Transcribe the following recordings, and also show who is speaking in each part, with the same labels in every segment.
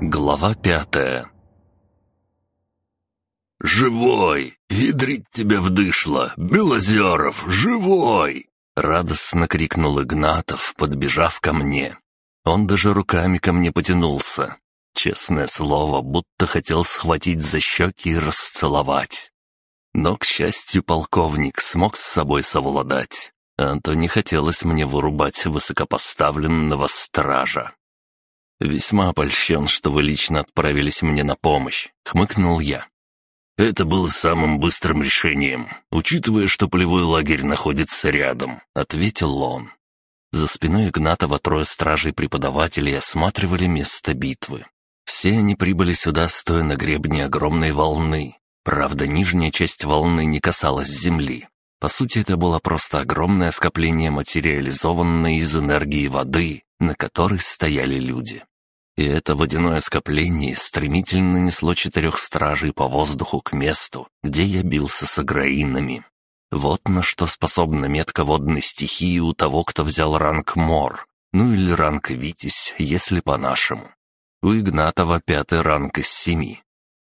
Speaker 1: Глава пятая
Speaker 2: «Живой! Ядрить тебя вдышло! Белозеров, живой!»
Speaker 1: Радостно крикнул Игнатов, подбежав ко мне. Он даже руками ко мне потянулся. Честное слово, будто хотел схватить за щеки и расцеловать. Но, к счастью, полковник смог с собой совладать, а то не хотелось мне вырубать высокопоставленного стража. «Весьма опольщен, что вы лично отправились мне на помощь», — хмыкнул я.
Speaker 2: «Это было самым быстрым решением, учитывая, что полевой лагерь находится рядом», — ответил он.
Speaker 1: За спиной Игнатова трое стражей-преподавателей осматривали место битвы. Все они прибыли сюда, стоя на гребне огромной волны. Правда, нижняя часть волны не касалась земли. По сути, это было просто огромное скопление материализованной из энергии воды, на которой стояли люди. И это водяное скопление стремительно несло четырех стражей по воздуху к месту, где я бился с аграинами. Вот на что способна метка водной стихии у того, кто взял ранг Мор, ну или ранг Витязь, если по-нашему. У Игнатова пятый ранг из семи.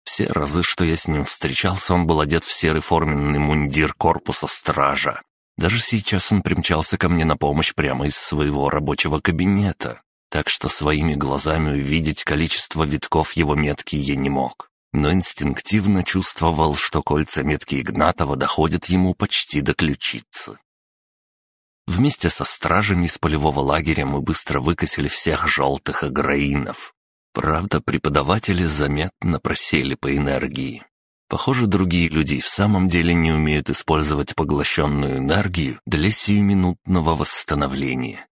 Speaker 1: Все разы, что я с ним встречался, он был одет в серый форменный мундир корпуса стража. Даже сейчас он примчался ко мне на помощь прямо из своего рабочего кабинета так что своими глазами увидеть количество витков его метки я не мог. Но инстинктивно чувствовал, что кольца метки Игнатова доходят ему почти до ключицы. Вместе со стражами из полевого лагеря мы быстро выкосили всех желтых аграинов. Правда, преподаватели заметно просели по энергии. Похоже, другие люди в самом деле не умеют использовать поглощенную энергию для сиюминутного восстановления.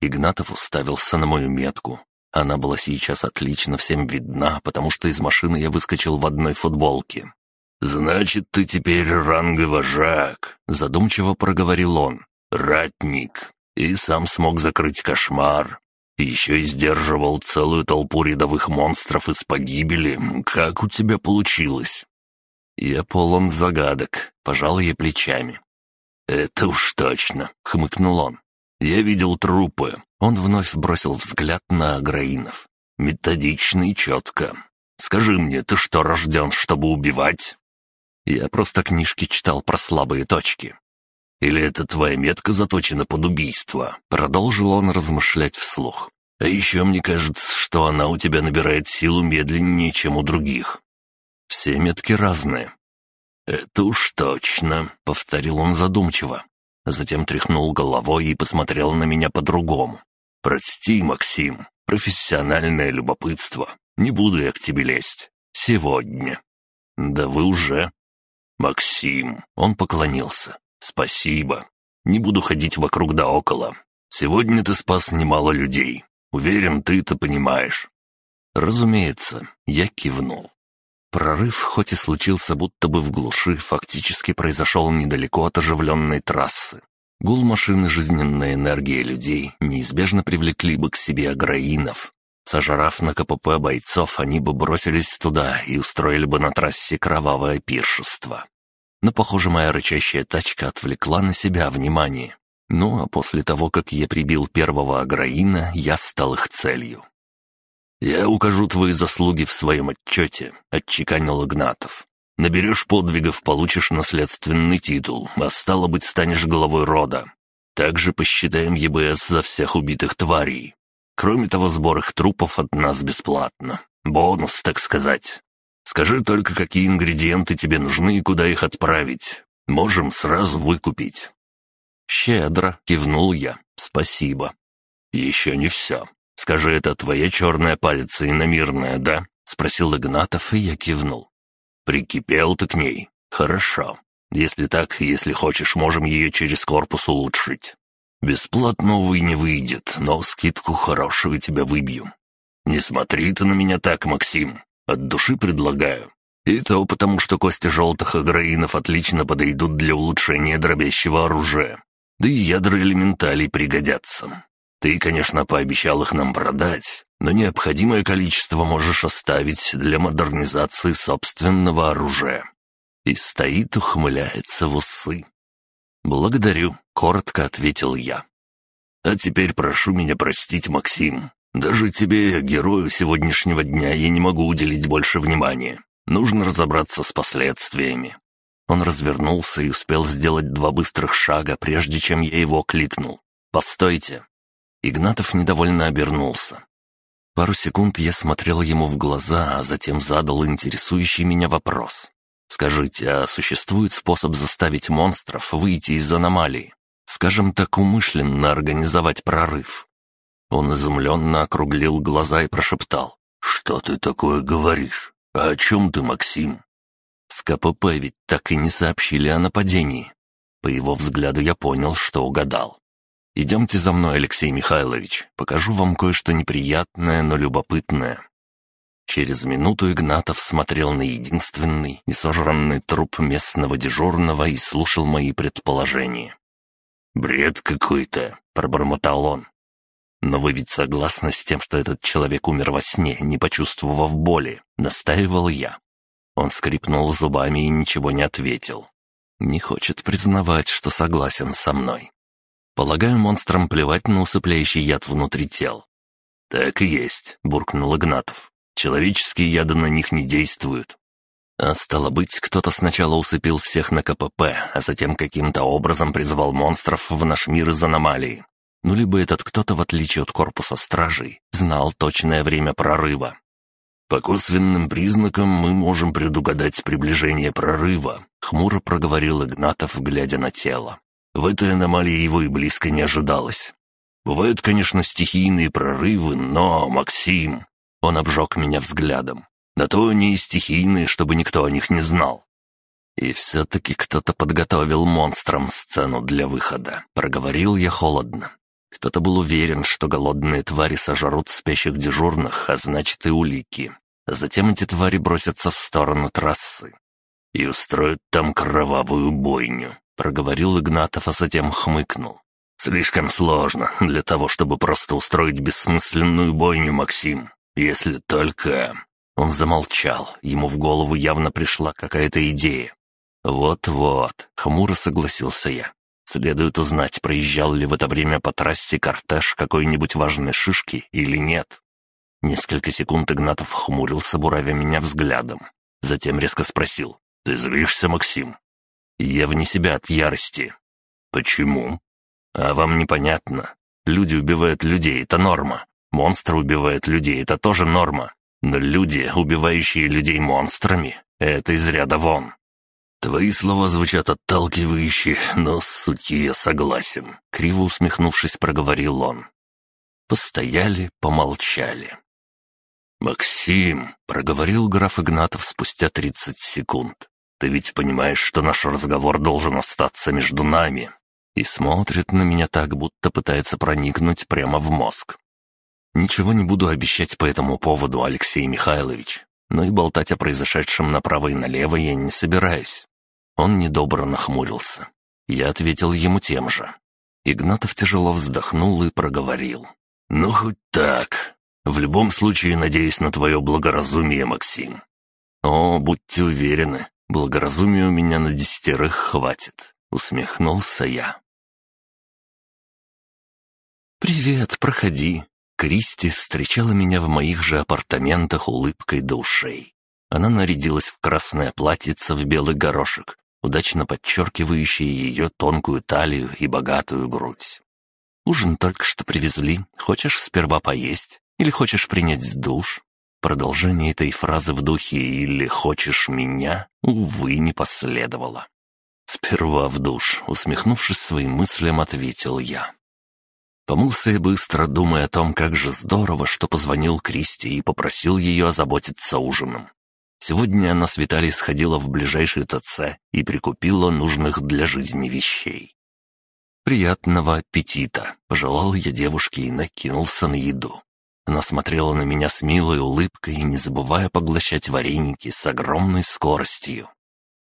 Speaker 1: Игнатов уставился на мою метку. Она была сейчас отлично всем видна, потому что из машины я выскочил в одной футболке.
Speaker 2: «Значит, ты теперь ранговожак», — задумчиво проговорил он. «Ратник. И сам смог закрыть кошмар. Еще и сдерживал целую толпу рядовых монстров из погибели. Как у тебя получилось?»
Speaker 1: Я полон загадок, пожал ей плечами.
Speaker 2: «Это уж точно», — хмыкнул он. Я видел трупы. Он вновь бросил взгляд на Аграинов. Методично и четко. Скажи мне, ты что, рожден, чтобы убивать?
Speaker 1: Я просто книжки читал про слабые точки.
Speaker 2: Или это твоя метка заточена под убийство? Продолжил он размышлять вслух. А еще мне кажется, что она у тебя набирает силу медленнее, чем у других.
Speaker 1: Все метки разные.
Speaker 2: «Это уж точно», — повторил он задумчиво.
Speaker 1: Затем тряхнул головой и посмотрел на меня по-другому.
Speaker 2: «Прости, Максим, профессиональное любопытство. Не буду я к тебе лезть. Сегодня».
Speaker 1: «Да вы уже».
Speaker 2: «Максим», — он поклонился. «Спасибо. Не буду ходить вокруг да около. Сегодня ты спас немало людей. Уверен, ты это понимаешь».
Speaker 1: «Разумеется», — я кивнул. Прорыв, хоть и случился будто бы в глуши, фактически произошел недалеко от оживленной трассы. Гул машины жизненная энергия людей неизбежно привлекли бы к себе аграинов. Сожрав на КПП бойцов, они бы бросились туда и устроили бы на трассе кровавое пиршество. Но, похоже, моя рычащая тачка отвлекла на себя внимание. Ну, а после того, как я прибил первого аграина, я стал их целью.
Speaker 2: «Я укажу твои заслуги в своем отчете», — отчеканил Игнатов. «Наберешь подвигов, получишь наследственный титул, а стало быть, станешь главой рода. Также посчитаем ЕБС за всех убитых тварей. Кроме того, сбор их трупов от нас бесплатно. Бонус, так сказать. Скажи только, какие ингредиенты тебе нужны и куда их отправить. Можем сразу выкупить».
Speaker 1: «Щедро», — кивнул я. «Спасибо».
Speaker 2: «Еще не все. «Скажи, это твоя черная палец иномирная, да?» — спросил Игнатов, и я кивнул. «Прикипел ты к ней? Хорошо. Если так, если хочешь, можем ее через корпус улучшить. Бесплатно, увы, не выйдет, но скидку хорошую тебя выбью. Не смотри ты на меня так, Максим. От души предлагаю. И то потому, что кости желтых аграинов отлично подойдут для улучшения дробящего оружия. Да и ядра элементалей пригодятся. Ты, конечно, пообещал их нам продать, но необходимое количество можешь оставить для модернизации собственного оружия». И стоит, ухмыляется в усы. «Благодарю», — коротко ответил я. «А теперь прошу меня простить, Максим. Даже тебе, герою сегодняшнего дня, я не могу уделить больше внимания. Нужно разобраться с последствиями».
Speaker 1: Он развернулся и успел сделать два быстрых шага, прежде чем я его кликнул. «Постойте!» Игнатов недовольно обернулся. Пару секунд я смотрел ему в глаза, а затем задал интересующий меня вопрос. «Скажите, а существует способ заставить монстров выйти из аномалии? Скажем так, умышленно организовать прорыв?» Он изумленно округлил глаза и прошептал. «Что ты такое говоришь? А о чем ты, Максим?» С КПП ведь так и не сообщили о нападении. По его взгляду я понял, что угадал. «Идемте за мной, Алексей Михайлович. Покажу вам кое-что неприятное, но любопытное». Через минуту Игнатов смотрел на единственный, несожранный труп местного дежурного и слушал мои предположения. «Бред какой-то», — пробормотал он. «Но вы ведь согласны с тем, что этот человек умер во сне, не почувствовав боли?» — настаивал я. Он скрипнул зубами и ничего не ответил. Не хочет признавать, что согласен со мной. Полагаю, монстрам плевать на усыпляющий яд внутри тел. «Так и есть», — буркнул Игнатов. «Человеческие яды на них не действуют». А стало быть, кто-то сначала усыпил всех на КПП, а затем каким-то образом призвал монстров в наш мир из аномалии. Ну, либо этот кто-то, в отличие от корпуса стражей, знал точное время прорыва. «По косвенным признакам мы можем предугадать приближение прорыва», — хмуро проговорил Игнатов, глядя на тело. В этой аномалии его и близко не ожидалось. Бывают, конечно, стихийные прорывы, но, Максим... Он обжег меня взглядом. На то они и стихийные, чтобы никто о них не знал. И все-таки кто-то подготовил монстрам сцену для выхода. Проговорил я холодно. Кто-то был уверен, что голодные твари сожрут спящих дежурных, а значит и улики. А затем эти твари бросятся в сторону трассы и устроят там кровавую бойню», — проговорил Игнатов, а затем хмыкнул. «Слишком сложно для того, чтобы просто устроить бессмысленную бойню, Максим. Если только...» Он замолчал, ему в голову явно пришла какая-то идея. «Вот-вот», — хмуро согласился я. Следует узнать, проезжал ли в это время по трассе кортеж какой-нибудь важной шишки или нет. Несколько секунд Игнатов хмурился, буравя меня взглядом. Затем резко спросил. «Ты злишься, Максим?» «Я вне себя от ярости». «Почему?» «А вам непонятно. Люди убивают людей — это норма. Монстры убивают людей — это тоже норма. Но люди, убивающие людей монстрами — это из ряда вон. «Твои слова звучат отталкивающе, но с сутью я согласен», — криво усмехнувшись, проговорил он. Постояли, помолчали. «Максим», — проговорил граф Игнатов спустя тридцать секунд, «ты ведь понимаешь, что наш разговор должен остаться между нами?» И смотрит на меня так, будто пытается проникнуть прямо в мозг. «Ничего не буду обещать по этому поводу, Алексей Михайлович, но и болтать о произошедшем направо и налево я не собираюсь. Он недобро нахмурился. Я ответил ему тем же. Игнатов тяжело вздохнул и проговорил. «Ну, хоть так. В любом случае, надеюсь на твое благоразумие, Максим». «О, будьте уверены, благоразумия у меня на десятерых хватит», — усмехнулся я. «Привет, проходи». Кристи встречала меня в моих же апартаментах улыбкой до ушей. Она нарядилась в красное платьице в белый горошек, удачно подчеркивающие ее тонкую талию и богатую грудь. «Ужин только что привезли. Хочешь сперва поесть? Или хочешь принять душ?» Продолжение этой фразы в духе «или хочешь меня» увы не последовало. «Сперва в душ», — усмехнувшись своим мыслям, ответил я. Помылся я быстро, думая о том, как же здорово, что позвонил Кристи и попросил ее озаботиться ужином. Сегодня она с Виталий сходила в ближайший ТЦ и прикупила нужных для жизни вещей. «Приятного аппетита!» — пожелал я девушке и накинулся на еду. Она смотрела на меня с милой улыбкой, не забывая поглощать вареники с огромной скоростью.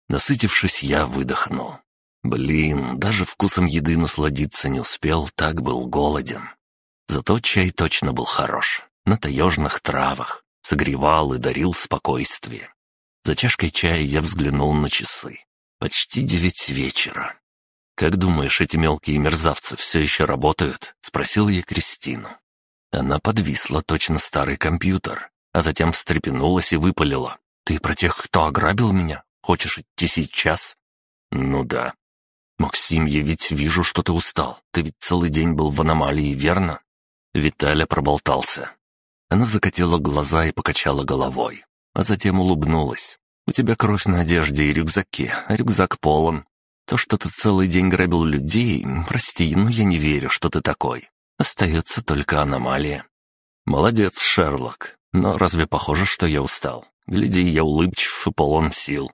Speaker 1: Насытившись, я выдохнул. Блин, даже вкусом еды насладиться не успел, так был голоден. Зато чай точно был хорош, на таежных травах согревал и дарил спокойствие. За чашкой чая я взглянул на часы. Почти девять вечера. «Как думаешь, эти мелкие мерзавцы все еще работают?» — спросил я Кристину. Она подвисла точно старый компьютер, а затем встрепенулась и выпалила. «Ты про тех, кто ограбил меня? Хочешь идти сейчас?» «Ну да». «Максим, я ведь вижу, что ты устал. Ты ведь целый день был в аномалии, верно?» Виталя проболтался. Она закатила глаза и покачала головой, а затем улыбнулась. «У тебя кровь на одежде и рюкзаке, а рюкзак полон. То, что ты целый день грабил людей, прости, но я не верю, что ты такой. Остается только аномалия». «Молодец, Шерлок. Но разве похоже, что я устал? Гляди, я улыбчив и полон сил».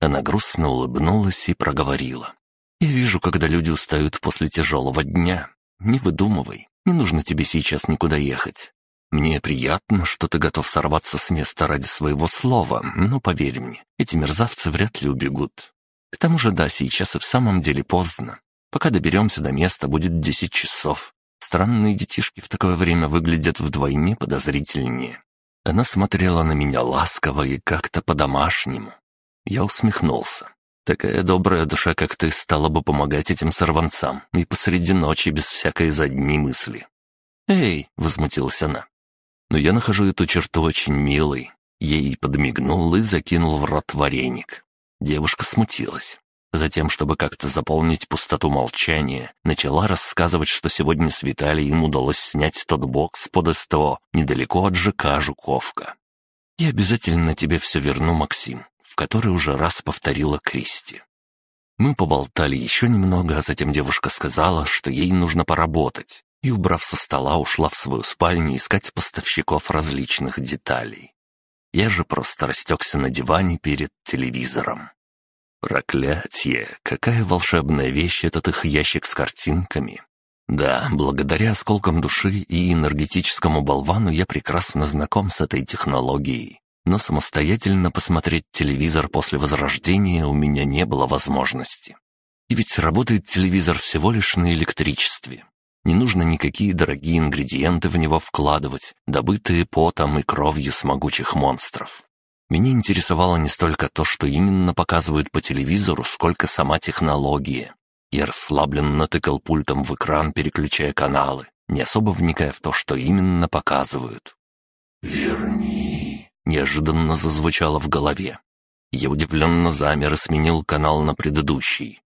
Speaker 1: Она грустно улыбнулась и проговорила. «Я вижу, когда люди устают после тяжелого дня. Не выдумывай, не нужно тебе сейчас никуда ехать. Мне приятно, что ты готов сорваться с места ради своего слова, но поверь мне, эти мерзавцы вряд ли убегут. К тому же да, сейчас и в самом деле поздно. Пока доберемся до места, будет десять часов. Странные детишки в такое время выглядят вдвойне подозрительнее. Она смотрела на меня ласково и как-то по-домашнему. Я усмехнулся. Такая добрая душа, как ты, стала бы помогать этим сорванцам и посреди ночи без всякой задней мысли. «Эй!» — возмутилась она. Но я нахожу эту черту очень милой. Ей подмигнул и закинул в рот вареник. Девушка смутилась. Затем, чтобы как-то заполнить пустоту молчания, начала рассказывать, что сегодня с Виталием удалось снять тот бокс под СТО недалеко от ЖК «Жуковка». «Я обязательно тебе все верну, Максим», в который уже раз повторила Кристи. Мы поболтали еще немного, а затем девушка сказала, что ей нужно поработать, и, убрав со стола, ушла в свою спальню искать поставщиков различных деталей. Я же просто растекся на диване перед телевизором. Проклятье! Какая волшебная вещь этот их ящик с картинками! Да, благодаря осколкам души и энергетическому болвану я прекрасно знаком с этой технологией, но самостоятельно посмотреть телевизор после возрождения у меня не было возможности. И ведь работает телевизор всего лишь на электричестве. Не нужно никакие дорогие ингредиенты в него вкладывать, добытые потом и кровью с могучих монстров. Меня интересовало не столько то, что именно показывают по телевизору, сколько сама технология. Я расслабленно тыкал пультом в экран, переключая каналы, не особо вникая в то, что именно показывают. «Верни!» — неожиданно зазвучало в голове. Я удивленно замер и сменил канал на предыдущий.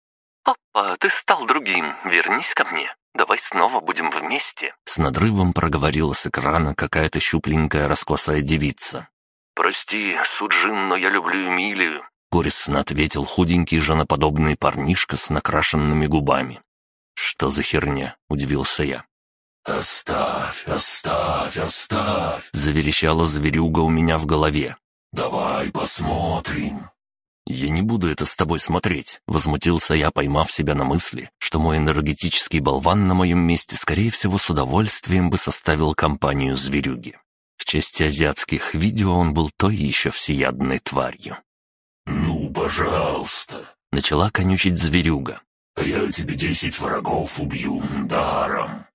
Speaker 1: «Папа, ты стал другим. Вернись ко мне. Давай снова будем вместе». С надрывом проговорила с экрана какая-то щупленькая раскосая девица.
Speaker 2: «Прости, Суджин, но я люблю Эмилию», —
Speaker 1: горестно ответил худенький женоподобный парнишка с накрашенными губами. «Что за херня?» — удивился я.
Speaker 2: «Оставь, оставь, оставь!»
Speaker 1: — заверещала зверюга у меня в голове.
Speaker 2: «Давай посмотрим».
Speaker 1: «Я не буду это с тобой смотреть», — возмутился я, поймав себя на мысли, что мой энергетический болван на моем месте, скорее всего, с удовольствием бы составил компанию зверюги. Части азиатских видео он был той еще всеядной тварью.
Speaker 2: «Ну, пожалуйста», —
Speaker 1: начала конючить зверюга.
Speaker 2: «Я тебе десять врагов убью даром».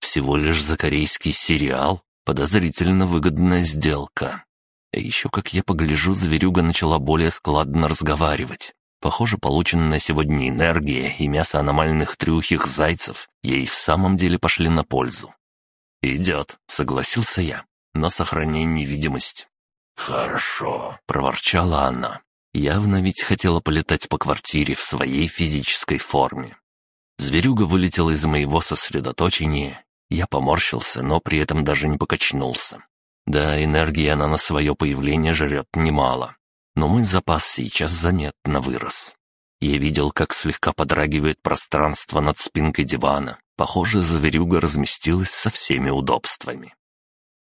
Speaker 1: Всего лишь за корейский сериал подозрительно выгодная сделка. А еще, как я погляжу, зверюга начала более складно разговаривать. Похоже, полученная сегодня энергия и мясо аномальных трюхих зайцев ей в самом деле пошли на пользу. «Идет», — согласился я на сохранение видимости».
Speaker 2: «Хорошо», —
Speaker 1: проворчала она. Явно ведь хотела полетать по квартире в своей физической форме. Зверюга вылетела из моего сосредоточения. Я поморщился, но при этом даже не покачнулся. Да, энергии она на свое появление жрет немало. Но мой запас сейчас заметно вырос. Я видел, как слегка подрагивает пространство над спинкой дивана. Похоже, зверюга разместилась со всеми удобствами.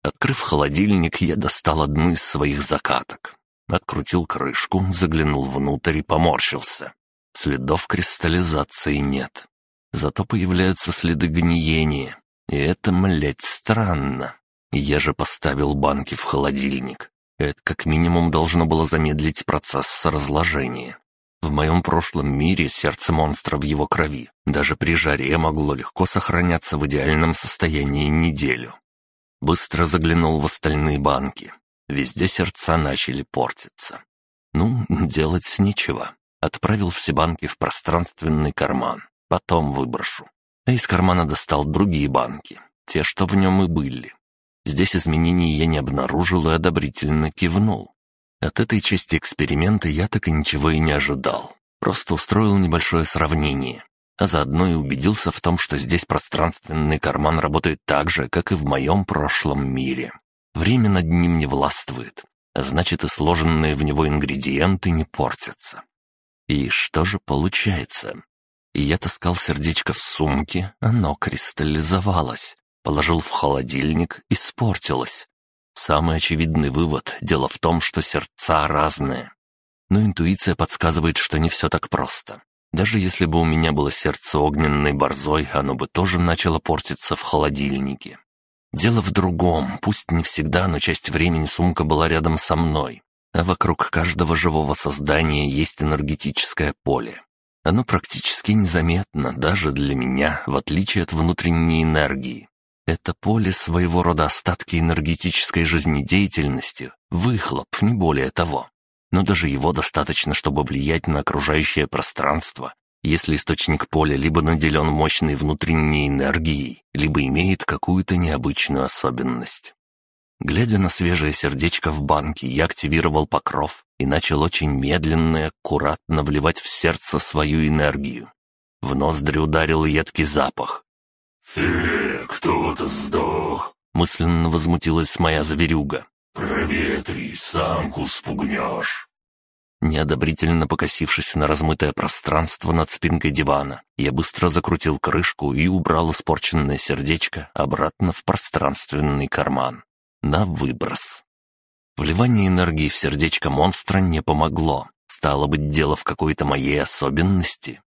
Speaker 1: Открыв холодильник, я достал одну из своих закаток. Открутил крышку, заглянул внутрь и поморщился. Следов кристаллизации нет. Зато появляются следы гниения. И это, млять, странно. Я же поставил банки в холодильник. Это как минимум должно было замедлить процесс разложения. В моем прошлом мире сердце монстра в его крови даже при жаре могло легко сохраняться в идеальном состоянии неделю. Быстро заглянул в остальные банки. Везде сердца начали портиться. Ну, делать нечего. Отправил все банки в пространственный карман. Потом выброшу. А из кармана достал другие банки. те, что в нем и были. Здесь изменений я не обнаружил и одобрительно кивнул. От этой части эксперимента я так и ничего и не ожидал. Просто устроил небольшое сравнение, а заодно и убедился в том, что здесь пространственный карман работает так же, как и в моем прошлом мире. Время над ним не властвует, а значит и сложенные в него ингредиенты не портятся. И что же получается? я таскал сердечко в сумке, оно кристаллизовалось. Положил в холодильник, испортилось. Самый очевидный вывод — дело в том, что сердца разные. Но интуиция подсказывает, что не все так просто. Даже если бы у меня было сердце огненной борзой, оно бы тоже начало портиться в холодильнике. Дело в другом, пусть не всегда, но часть времени сумка была рядом со мной, а вокруг каждого живого создания есть энергетическое поле. Оно практически незаметно даже для меня, в отличие от внутренней энергии. Это поле своего рода остатки энергетической жизнедеятельности, выхлоп, не более того. Но даже его достаточно, чтобы влиять на окружающее пространство, если источник поля либо наделен мощной внутренней энергией, либо имеет какую-то необычную особенность. Глядя на свежее сердечко в банке, я активировал покров и начал очень медленно и аккуратно вливать в сердце свою энергию. В ноздри ударил едкий запах.
Speaker 2: «Фе, кто-то сдох!»
Speaker 1: — мысленно возмутилась моя зверюга.
Speaker 2: «Проветри, самку спугнешь!»
Speaker 1: Неодобрительно покосившись на размытое пространство над спинкой дивана, я быстро закрутил крышку и убрал испорченное сердечко обратно в пространственный карман. На выброс. Вливание энергии в сердечко монстра не помогло. Стало быть, дело в какой-то моей особенности.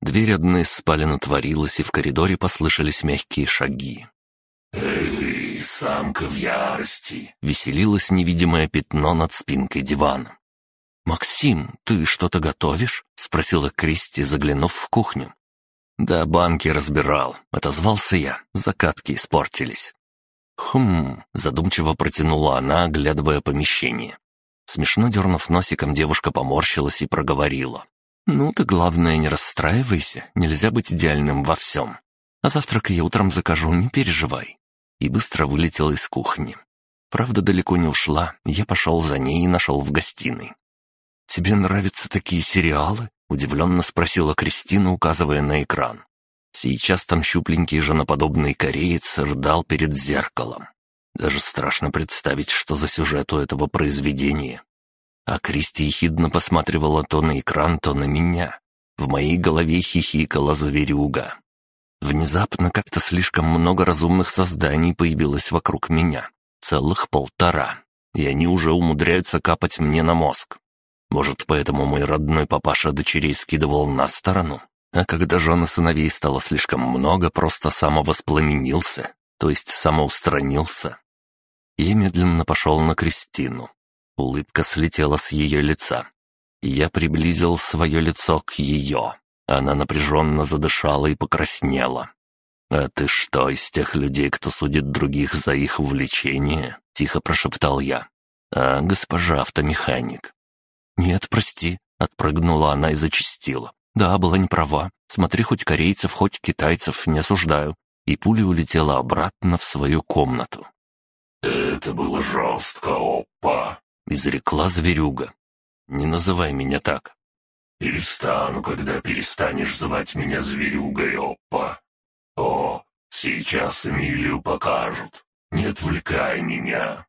Speaker 1: Дверь одной из спален отворилась, и в коридоре послышались мягкие шаги.
Speaker 2: «Эй, самка в ярости!»
Speaker 1: — веселилось невидимое пятно над спинкой дивана. «Максим, ты что-то готовишь?» — спросила Кристи, заглянув в кухню. «Да, банки разбирал», — отозвался я. Закатки испортились. «Хм...» — задумчиво протянула она, оглядывая помещение. Смешно дернув носиком, девушка поморщилась и проговорила. «Ну ты, главное, не расстраивайся, нельзя быть идеальным во всем. А завтрак я утром закажу, не переживай». И быстро вылетела из кухни. Правда, далеко не ушла, я пошел за ней и нашел в гостиной. «Тебе нравятся такие сериалы?» — удивленно спросила Кристина, указывая на экран. Сейчас там щупленький женоподобный кореец рыдал перед зеркалом. Даже страшно представить, что за сюжет у этого произведения. А Кристи ехидно посматривала то на экран, то на меня. В моей голове хихикала зверюга. Внезапно как-то слишком много разумных созданий появилось вокруг меня. Целых полтора. И они уже умудряются капать мне на мозг. Может, поэтому мой родной папаша дочерей скидывал на сторону? А когда жен сыновей стало слишком много, просто самовоспламенился, то есть самоустранился. Я медленно пошел на Кристину. Улыбка слетела с ее лица. Я приблизил свое лицо к ее. Она напряженно задышала и покраснела. «А ты что, из тех людей, кто судит других за их увлечение?» — тихо прошептал я. «А, госпожа автомеханик». «Нет, прости», — отпрыгнула она и зачастила. «Да, была не права. Смотри, хоть корейцев, хоть китайцев, не осуждаю». И пуля улетела обратно в свою комнату.
Speaker 2: «Это было жестко, опа!»
Speaker 1: — изрекла зверюга. «Не называй меня так».
Speaker 2: «Перестану, когда перестанешь звать меня зверюгой, опа. О, сейчас Эмилию покажут. Не отвлекай меня».